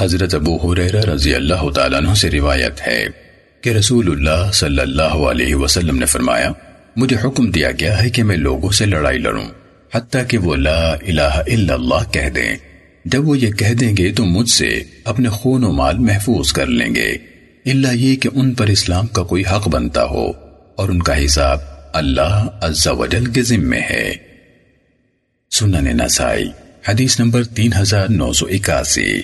حضرت ابو حریرہ رضی اللہ تعالیٰ عنہ سے روایت ہے کہ رسول اللہ صلی اللہ علیہ وسلم نے فرمایا، مجھے حکم دیا گیا ہے کہ میں لوگوں سے لڑائی لڑوں، حتیٰ کہ وہ لا الہ الا اللہ کہہ دیں۔ جب وہ یہ کہہ دیں گے تو مجھ سے اپنے خون و مال محفوظ کر لیں گے۔ اللہ یہ کہ ان پر اسلام کا کوئی حق بنتا ہو اور ان کا حساب اللہ عز و جل کے ذمے ہے۔ سنن نسائی، حدیث نمبر تین ہزار نو سو اکاسی۔